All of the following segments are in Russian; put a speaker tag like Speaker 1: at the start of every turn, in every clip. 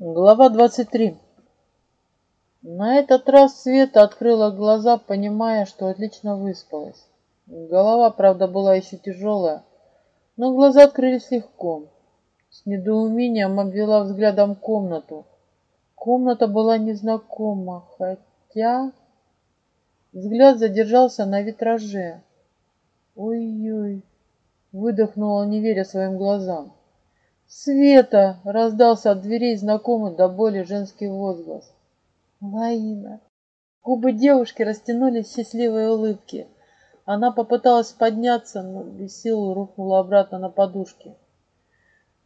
Speaker 1: Глава 23. На этот раз Света открыла глаза, понимая, что отлично выспалась. Голова, правда, была еще тяжелая, но глаза открылись легко. С недоумением обвела взглядом комнату. Комната была незнакома, хотя... Взгляд задержался на витраже. «Ой-ой!» — выдохнула, не веря своим глазам. «Света!» — раздался от дверей знакомый до боли женский возглас. «Лаина!» Губы девушки растянулись в счастливой улыбке. Она попыталась подняться, но без сил рухнула обратно на подушки.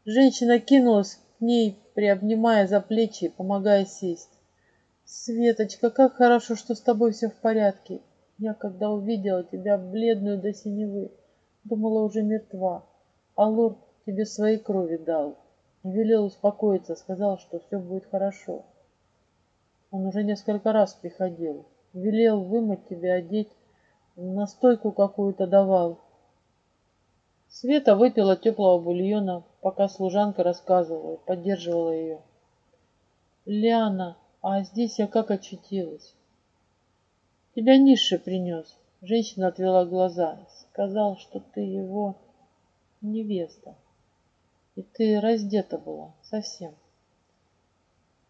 Speaker 1: Женщина кинулась к ней, приобнимая за плечи и помогая сесть. «Светочка, как хорошо, что с тобой все в порядке. Я, когда увидела тебя, бледную до синевы, думала, уже мертва. А лорд тебе своей крови дал. Велел успокоиться, сказал, что все будет хорошо. Он уже несколько раз приходил. Велел вымыть тебя, одеть, настойку какую-то давал. Света выпила теплого бульона, пока служанка рассказывала поддерживала ее. Ляна, а здесь я как очутилась? Тебя низший принес. Женщина отвела глаза. Сказал, что ты его невеста. И ты раздета была совсем.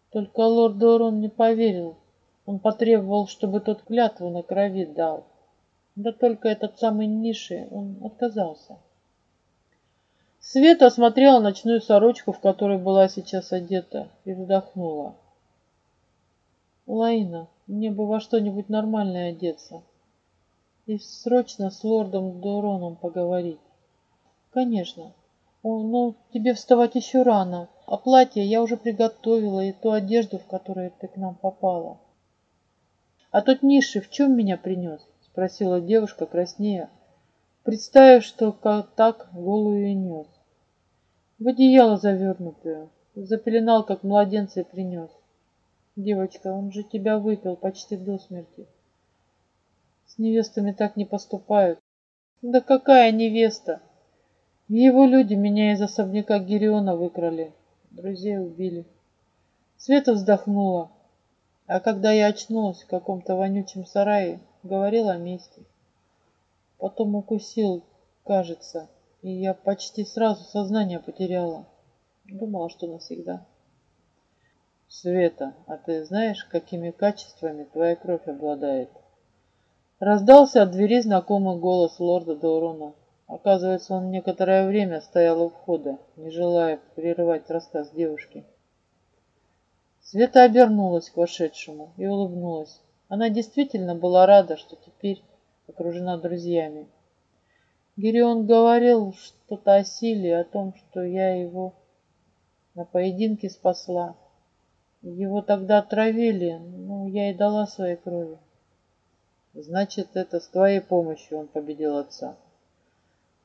Speaker 1: Только лорд Дорон не поверил. Он потребовал, чтобы тот клятву на крови дал. Да только этот самый Ниши, он отказался. Света осмотрела ночную сорочку, в которой была сейчас одета, и вздохнула. Лаина, мне бы во что-нибудь нормальное одеться. И срочно с лордом Дороном поговорить. Конечно, ну, тебе вставать еще рано. А платье я уже приготовила и ту одежду, в которой ты к нам попала. А тот ниши в чем меня принес? Спросила девушка краснея, представив, что так голую и нес. В одеяло завернутую, запеленал, как младенца, и принес. Девочка, он же тебя выпил почти до смерти. С невестами так не поступают. Да какая невеста? Его люди меня из особняка Гириона выкрали. Друзей убили. Света вздохнула. А когда я очнулась в каком-то вонючем сарае, говорил о мести. Потом укусил, кажется, и я почти сразу сознание потеряла. Думала, что навсегда. Света, а ты знаешь, какими качествами твоя кровь обладает? Раздался от двери знакомый голос лорда Даурона. Оказывается, он некоторое время стоял у входа, не желая прерывать рассказ девушки. Света обернулась к вошедшему и улыбнулась. Она действительно была рада, что теперь окружена друзьями. Гирион говорил что-то о силе, о том, что я его на поединке спасла. Его тогда отравили, но я и дала своей крови. Значит, это с твоей помощью он победил отца.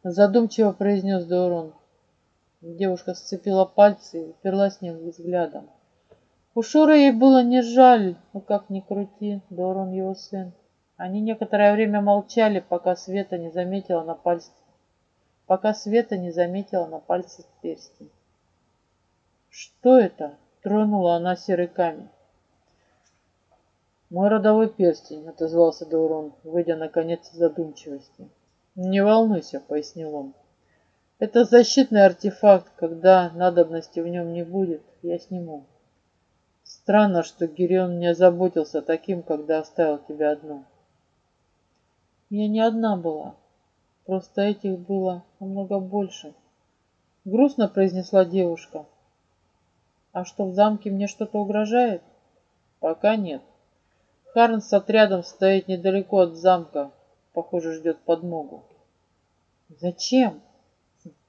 Speaker 1: Задумчиво произнес Даурон. Девушка сцепила пальцы и уперлась с ним взглядом. У Шуры ей было не жаль, но как ни крути, Даурон его сын. Они некоторое время молчали, пока Света не заметила на пальце, пока Света не заметила на пальце перстень. Что это? Тронула она серый камень. Мой родовой перстень, отозвался Даурон, выйдя наконец из задумчивости. «Не волнуйся», — пояснил он. «Это защитный артефакт. Когда надобности в нем не будет, я сниму. Странно, что Гирион не озаботился таким, когда оставил тебя одну». «Я не одна была. Просто этих было намного больше», — грустно произнесла девушка. «А что, в замке мне что-то угрожает?» «Пока нет. Харн с отрядом стоит недалеко от замка, похоже, ждет подмогу. Зачем?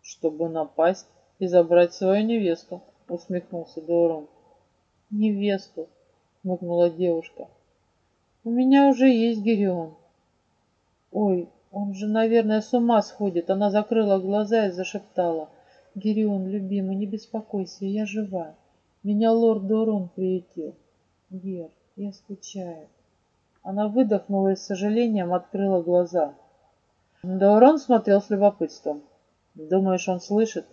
Speaker 1: Чтобы напасть и забрать свою невесту, усмехнулся Дором. Невесту, хмыкнула девушка. У меня уже есть Гирион. Ой, Он же, наверное, с ума сходит. Она закрыла глаза и зашептала. Герион, любимый, не беспокойся, я жива. Меня лорд Дорон приютил. Гер, я скучаю. Она выдохнула и с сожалением открыла глаза. Дорон смотрел с любопытством. Думаешь, он слышит?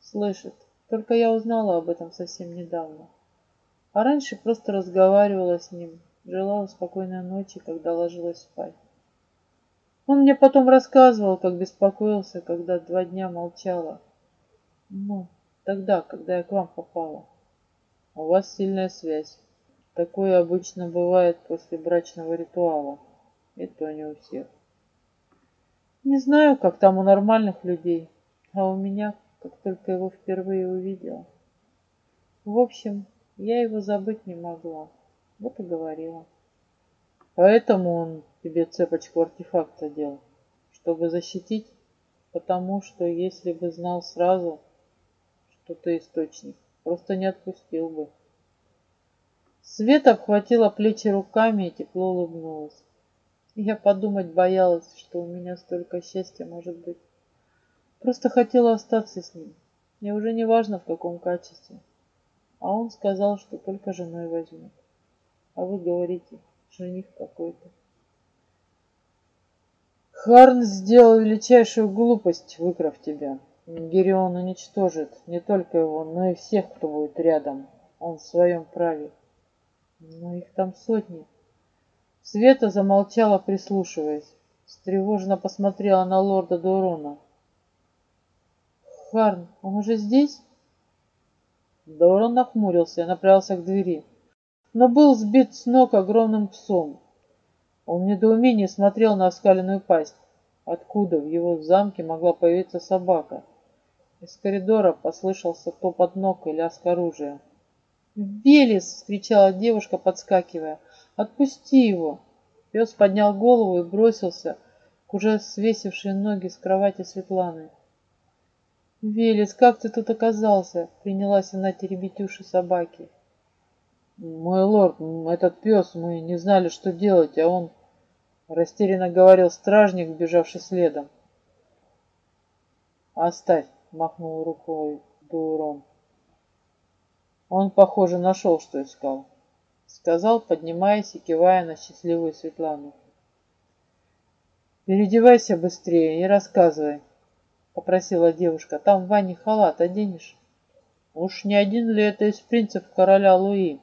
Speaker 1: Слышит. Только я узнала об этом совсем недавно. А раньше просто разговаривала с ним, желала спокойной ночи, когда ложилась спать. Он мне потом рассказывал, как беспокоился, когда два дня молчала. Ну, тогда, когда я к вам попала. У вас сильная связь. Такое обычно бывает после брачного ритуала. И то не у всех. Не знаю, как там у нормальных людей, а у меня, как только его впервые увидела. В общем, я его забыть не могла. Вот и говорила. Поэтому он тебе цепочку артефакта делал, чтобы защитить, потому что если бы знал сразу, что ты источник, просто не отпустил бы. Света обхватила плечи руками и тепло улыбнулась. Я подумать боялась, что у меня столько счастья может быть. Просто хотела остаться с ним. Мне уже не важно, в каком качестве. А он сказал, что только женой возьмет. А вы говорите, жених какой-то. Харн сделал величайшую глупость, выкрав тебя. Герион уничтожит не только его, но и всех, кто будет рядом. Он в своем праве. Но их там сотни. Света замолчала, прислушиваясь. Встревоженно посмотрела на лорда Дурона. «Харн, он уже здесь?» Дорон нахмурился и направился к двери, но был сбит с ног огромным псом. Он в недоумении смотрел на оскаленную пасть. Откуда в его замке могла появиться собака? Из коридора послышался топот ног и лязг оружия. «Велес!» — вскричала девушка, подскакивая. «Отпусти его!» Пес поднял голову и бросился к уже свесившей ноги с кровати Светланы. «Велес, как ты тут оказался?» — принялась она теребить уши собаки. «Мой лорд, этот пес, мы не знали, что делать, а он...» Растерянно говорил стражник, бежавший следом. «Оставь!» — махнул рукой Дуурон. Он, похоже, нашел, что искал. Сказал, поднимаясь и кивая на счастливую Светлану. «Переодевайся быстрее и рассказывай», — попросила девушка. «Там в ванне халат оденешь?» «Уж не один ли это из принцев короля Луи?»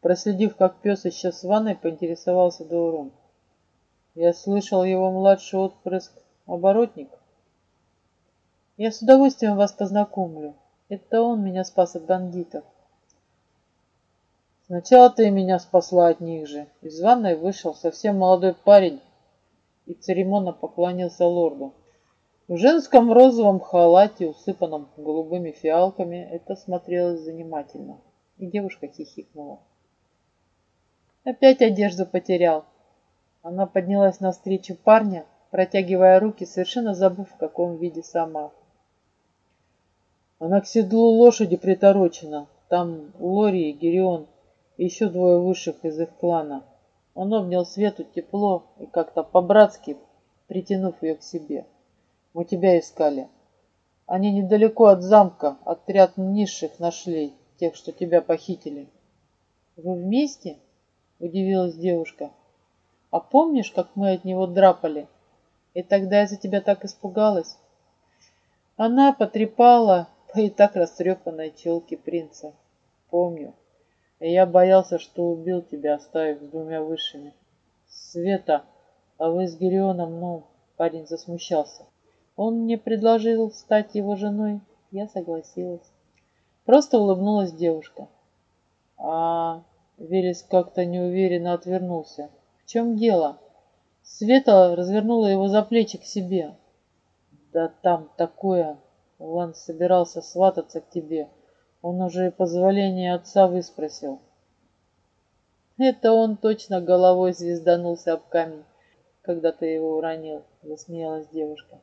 Speaker 1: Проследив, как пес исчез в ванной, поинтересовался Даурон. «Я слышал его младший отпрыск оборотник». «Я с удовольствием вас познакомлю», это он меня спас от бандитов. Сначала ты меня спасла от них же. Из ванной вышел совсем молодой парень и церемонно поклонился лорду. В женском розовом халате, усыпанном голубыми фиалками, это смотрелось занимательно. И девушка хихикнула. Опять одежду потерял. Она поднялась навстречу парня, протягивая руки, совершенно забыв, в каком виде сама. Она к седлу лошади приторочена. Там Лори и Герион, и еще двое высших из их клана. Он обнял Свету тепло и как-то по-братски, притянув ее к себе. Мы тебя искали. Они недалеко от замка, отряд низших нашли, тех, что тебя похитили. Вы вместе? Удивилась девушка. А помнишь, как мы от него драпали? И тогда я за тебя так испугалась. Она потрепала по и так растрепанной челке принца. Помню. И я боялся, что убил тебя, оставив с двумя высшими. Света, а вы с Герионом, ну, парень засмущался. Он мне предложил стать его женой. Я согласилась. Просто улыбнулась девушка. А Велес как-то неуверенно отвернулся. В чем дело? Света развернула его за плечи к себе. Да там такое... Лан собирался свататься к тебе. Он уже позволение отца выспросил. Это он точно головой звезданулся об камень, когда ты его уронил, засмеялась девушка.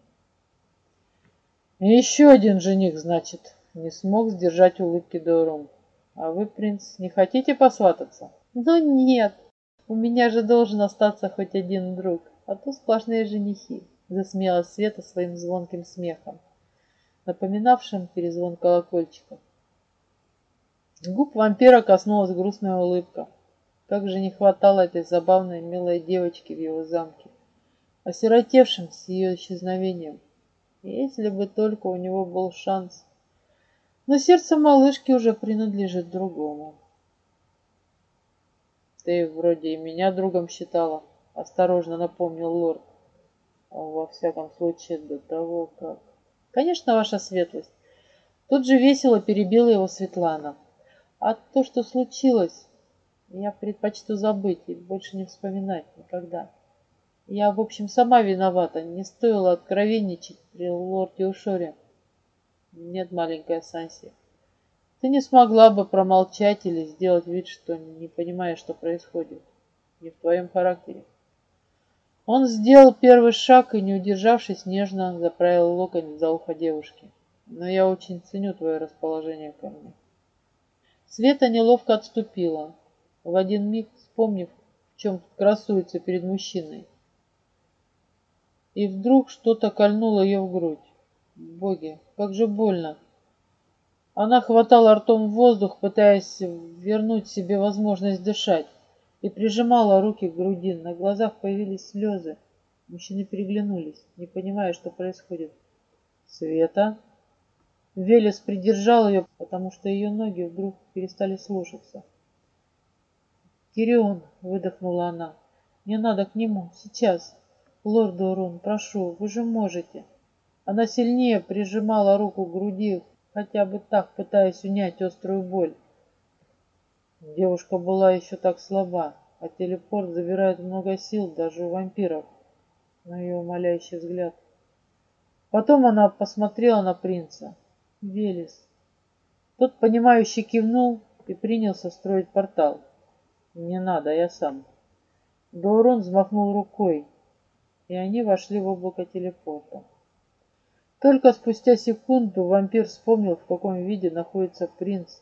Speaker 1: И еще один жених, значит, не смог сдержать улыбки Дорум. А вы, принц, не хотите посвататься? Ну нет, у меня же должен остаться хоть один друг. а то сплошные женихи, засмеялась Света своим звонким смехом, напоминавшим перезвон колокольчиков. Губ вампира коснулась грустная улыбка. Как же не хватало этой забавной, милой девочки в его замке, осиротевшим с ее исчезновением. Если бы только у него был шанс. Но сердце малышки уже принадлежит другому. Ты вроде и меня другом считала, осторожно напомнил лорд. Во всяком случае, до того, как... Конечно, ваша светлость. Тут же весело перебила его Светлана. А то, что случилось, я предпочту забыть и больше не вспоминать никогда. Я, в общем, сама виновата. Не стоило откровенничать при лорде Ушоре. Нет, маленькая Санси. Ты не смогла бы промолчать или сделать вид, что не понимаешь, что происходит. Не в твоем характере. Он сделал первый шаг и, не удержавшись, нежно заправил локонь за ухо девушки. Но я очень ценю твое расположение ко мне. Света неловко отступила в один миг вспомнив, в чем красуется перед мужчиной. И вдруг что-то кольнуло ее в грудь. Боги, как же больно! Она хватала ртом воздух, пытаясь вернуть себе возможность дышать, и прижимала руки к груди. На глазах появились слезы. Мужчины переглянулись, не понимая, что происходит. «Света?» Велес придержал ее, потому что ее ноги вдруг перестали слушаться. «Кирион!» — выдохнула она. «Не надо к нему, сейчас! Лорд Урон, прошу, вы же можете!» Она сильнее прижимала руку к груди, хотя бы так, пытаясь унять острую боль. Девушка была еще так слаба, а телепорт забирает много сил даже у вампиров. На ее умоляющий взгляд. Потом она посмотрела на принца. Велес. Тот, понимающий, кивнул и принялся строить портал. «Не надо, я сам». Гаурон взмахнул рукой, и они вошли в облако телепорта. Только спустя секунду вампир вспомнил, в каком виде находится принц,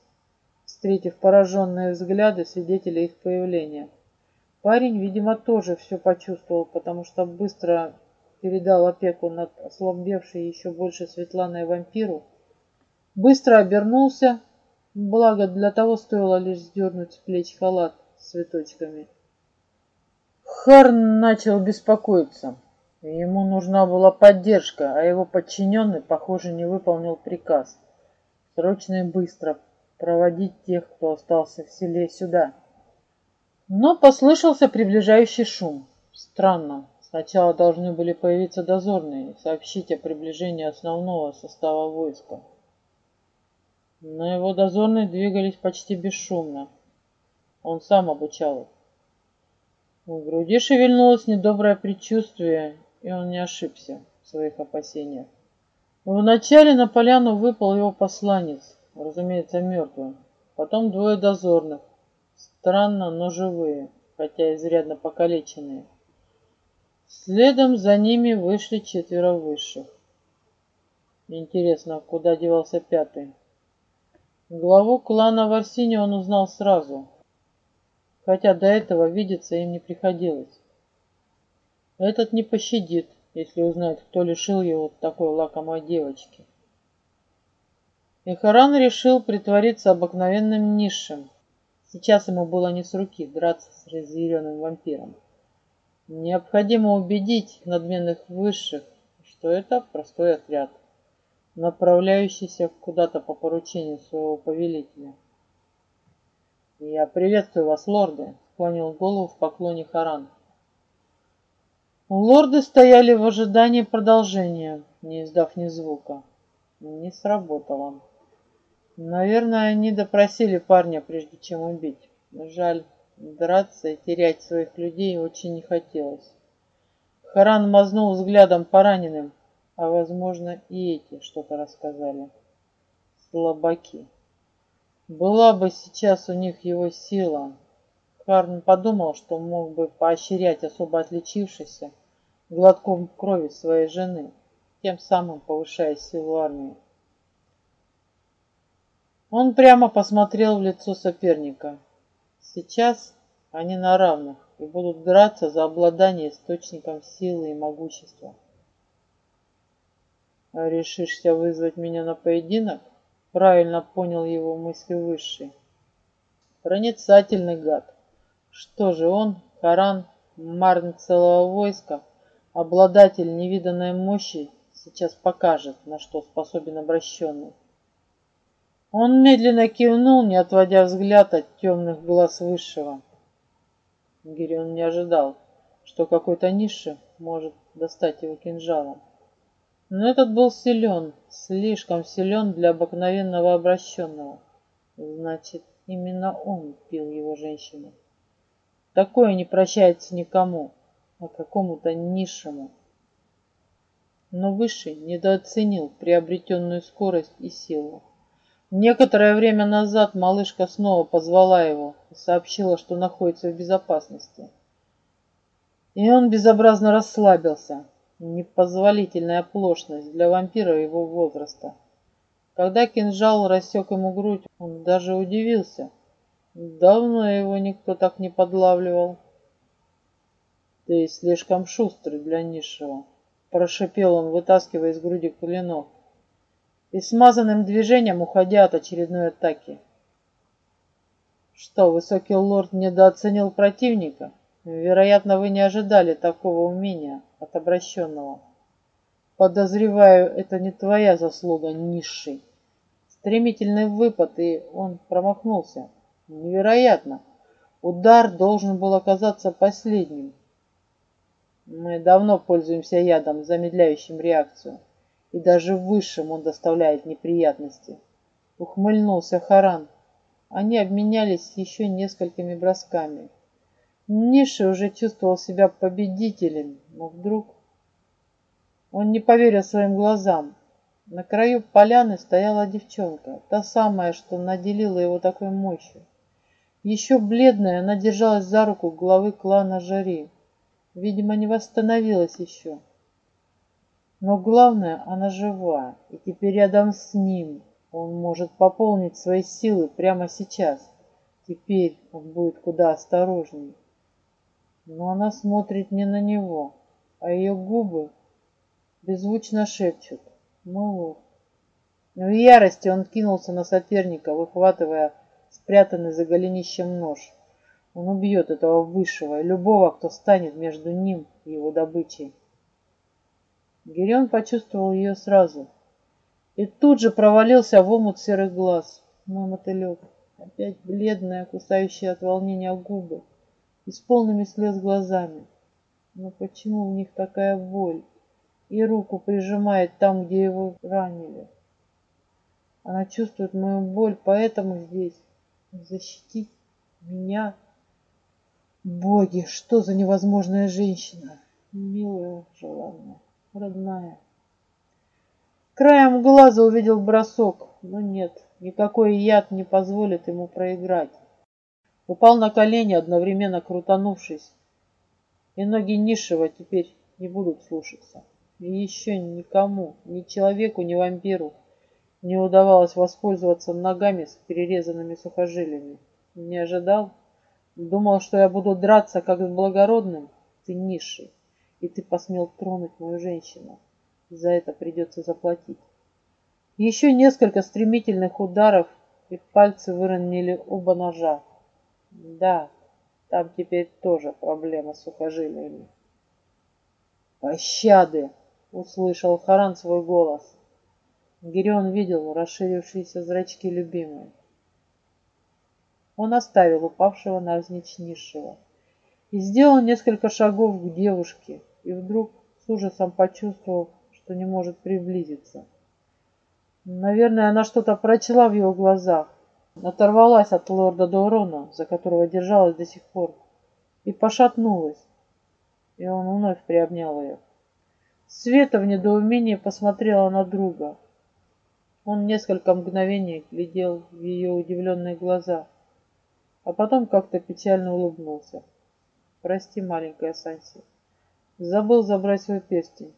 Speaker 1: встретив пораженные взгляды свидетелей их появления. Парень, видимо, тоже все почувствовал, потому что быстро передал опеку над ослабевшей еще больше Светланой вампиру, быстро обернулся, благо для того стоило лишь сдернуть с плеч халат, цветочками. Харн начал беспокоиться. Ему нужна была поддержка, а его подчиненный, похоже, не выполнил приказ. Срочно и быстро проводить тех, кто остался в селе, сюда. Но послышался приближающий шум. Странно. Сначала должны были появиться дозорные и сообщить о приближении основного состава войска. Но его дозорные двигались почти бесшумно. Он сам обучал их. В груди шевельнулось недоброе предчувствие, и он не ошибся в своих опасениях. Вначале на поляну выпал его посланец, разумеется, мертвый. Потом двое дозорных, странно, но живые, хотя изрядно покалеченные. Следом за ними вышли четверо высших. Интересно, куда девался пятый? Главу клана Варсини он узнал сразу, хотя до этого видеться им не приходилось. Этот не пощадит, если узнает, кто лишил его такой лакомой девочки. И Харан решил притвориться обыкновенным низшим. Сейчас ему было не с руки драться с разъяренным вампиром. Необходимо убедить надменных высших, что это простой отряд, направляющийся куда-то по поручению своего повелителя. «Я приветствую вас, лорды!» — склонил голову в поклоне Харан. Лорды стояли в ожидании продолжения, не издав ни звука. Не сработало. Наверное, они допросили парня, прежде чем убить. Жаль, драться и терять своих людей очень не хотелось. Харан мазнул взглядом по раненым, а, возможно, и эти что-то рассказали. Слабаки. Была бы сейчас у них его сила. Харн подумал, что мог бы поощрять особо отличившихся глотком крови своей жены, тем самым повышая силу армии. Он прямо посмотрел в лицо соперника. Сейчас они на равных, и будут драться за обладание источником силы и могущества. Решишься вызвать меня на поединок? Правильно понял его мысли высший. Проницательный гад. Что же он, Харан, марн целого войска, обладатель невиданной мощи, сейчас покажет, на что способен обращенный. Он медленно кивнул, не отводя взгляд от темных глаз Высшего. Гирион не ожидал, что какой-то ниши может достать его кинжалом. Но этот был силен, слишком силен для обыкновенного обращенного. Значит, именно он пил его женщину. Такое не прощается никому, а какому-то низшему. Но Высший недооценил приобретенную скорость и силу. Некоторое время назад малышка снова позвала его и сообщила, что находится в безопасности. И он безобразно расслабился. Непозволительная оплошность для вампира его возраста. Когда кинжал рассек ему грудь, он даже удивился. Давно его никто так не подлавливал. Ты слишком шустрый для низшего, прошипел он, вытаскивая из груди клинок и смазанным движением уходя от очередной атаки. Что, высокий лорд недооценил противника? Вероятно, вы не ожидали такого умения от обращенного. Подозреваю, это не твоя заслуга, низший. Стремительный выпад, и он промахнулся. Невероятно. Удар должен был оказаться последним. Мы давно пользуемся ядом, замедляющим реакцию и даже высшим он доставляет неприятности. Ухмыльнулся Харан. Они обменялись еще несколькими бросками. Ниша уже чувствовал себя победителем, но вдруг... Он не поверил своим глазам. На краю поляны стояла девчонка, та самая, что наделила его такой мощью. Еще бледная, она держалась за руку главы клана Жари. Видимо, не восстановилась еще. Но главное, она жива, и теперь рядом с ним он может пополнить свои силы прямо сейчас. Теперь он будет куда осторожнее. Но она смотрит не на него, а ее губы беззвучно шепчут «Малыш». Но в ярости он кинулся на соперника, выхватывая спрятанный за голенищем нож. Он убьет этого высшего и любого, кто станет между ним и его добычей. Гирион почувствовал ее сразу и тут же провалился в омут серых глаз. Мой мотылек, опять бледная, кусающая от волнения губы и с полными слез глазами. Но почему у них такая боль? И руку прижимает там, где его ранили. Она чувствует мою боль, поэтому здесь. Защитить меня? Боги, что за невозможная женщина? Милая, желанная родная. Краем глаза увидел бросок, но нет, никакой яд не позволит ему проиграть. Упал на колени, одновременно крутанувшись, и ноги низшего теперь не будут слушаться. И еще никому, ни человеку, ни вампиру не удавалось воспользоваться ногами с перерезанными сухожилиями. Не ожидал? Думал, что я буду драться, как с благородным? Ты низший и ты посмел тронуть мою женщину. За это придется заплатить. Еще несколько стремительных ударов, и пальцы выронили оба ножа. Да, там теперь тоже проблема с сухожилиями. «Пощады!» — услышал Харан свой голос. Гирион видел расширившиеся зрачки любимой. Он оставил упавшего навзничь низшего и сделал несколько шагов к девушке, и вдруг с ужасом почувствовал, что не может приблизиться. Наверное, она что-то прочла в его глазах, оторвалась от лорда Доурона, за которого держалась до сих пор, и пошатнулась, и он вновь приобнял ее. Света в недоумении посмотрела на друга. Он несколько мгновений глядел в ее удивленные глаза, а потом как-то печально улыбнулся. «Прости, маленькая Санси, забыл забрать свой перстень.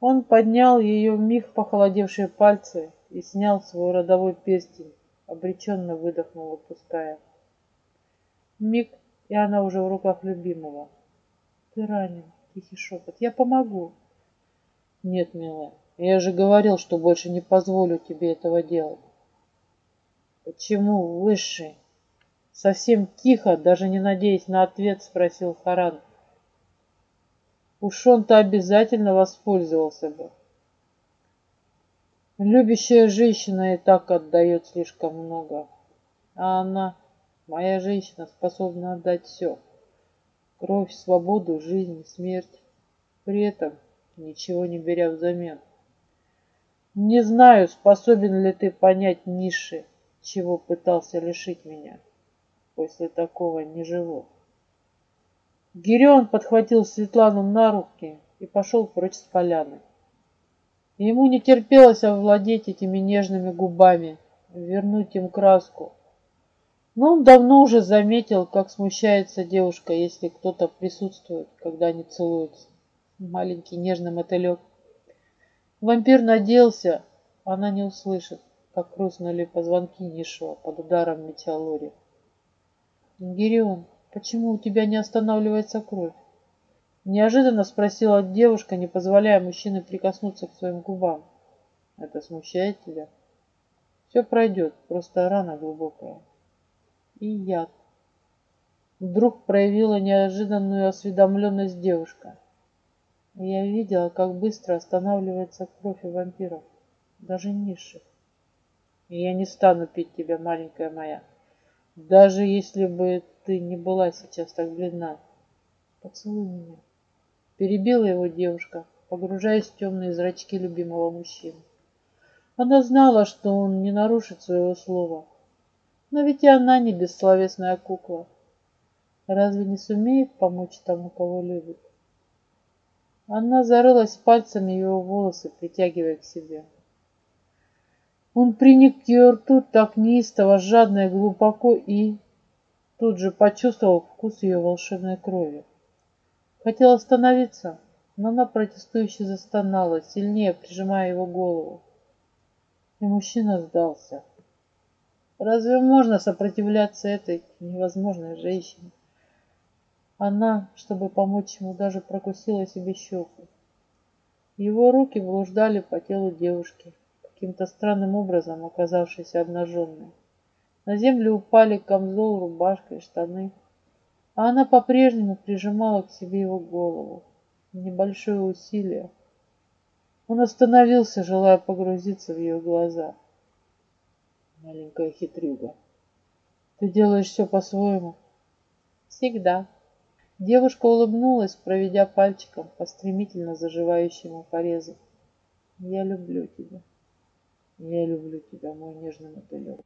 Speaker 1: Он поднял ее миг похолодевшие пальцы и снял свой родовой перстень, обреченно выдохнул, отпуская. Миг, и она уже в руках любимого. Ты ранен, тихий шепот. Я помогу. Нет, милая, я же говорил, что больше не позволю тебе этого делать. Почему, высший? Совсем тихо, даже не надеясь на ответ, спросил Харан. Уж он-то обязательно воспользовался бы. Любящая женщина и так отдает слишком много. А она, моя женщина, способна отдать все. Кровь, свободу, жизнь, смерть. При этом ничего не беря взамен. Не знаю, способен ли ты понять ниши, чего пытался лишить меня. После такого не живу. Гирион подхватил Светлану на руки и пошел прочь с поляны. Ему не терпелось овладеть этими нежными губами, вернуть им краску. Но он давно уже заметил, как смущается девушка, если кто-то присутствует, когда они целуются. Маленький нежный мотылек. Вампир надеялся, она не услышит, как хрустнули позвонки низшего под ударом метеолори. «Гирион, почему у тебя не останавливается кровь?» Неожиданно спросила девушка, не позволяя мужчине прикоснуться к своим губам. «Это смущает тебя?» «Все пройдет, просто рана глубокая» и яд. Вдруг проявила неожиданную осведомленность девушка. Я видела, как быстро останавливается кровь у вампиров, даже низших. И я не стану пить тебя, маленькая моя, даже если бы ты не была сейчас так бледна. Поцелуй меня. Перебила его девушка, погружаясь в темные зрачки любимого мужчины. Она знала, что он не нарушит своего слова, но ведь и она не бессловесная кукла. Разве не сумеет помочь тому, кого любит? Она зарылась пальцами его волосы, притягивая к себе. Он приник к ее рту так неистово, жадно и глубоко и тут же почувствовал вкус ее волшебной крови. Хотел остановиться, но она протестующе застонала, сильнее прижимая его голову. И мужчина сдался. Разве можно сопротивляться этой невозможной женщине? Она, чтобы помочь ему, даже прокусила себе щеку. Его руки блуждали по телу девушки, каким-то странным образом оказавшейся обнаженной. На землю упали камзол, рубашка и штаны, а она по-прежнему прижимала к себе его голову. Небольшое усилие. Он остановился, желая погрузиться в ее глаза маленькая хитрюга. Ты делаешь все по-своему? Всегда. Девушка улыбнулась, проведя пальчиком по стремительно заживающему порезу. Я люблю тебя. Я люблю тебя, мой нежный мотылек.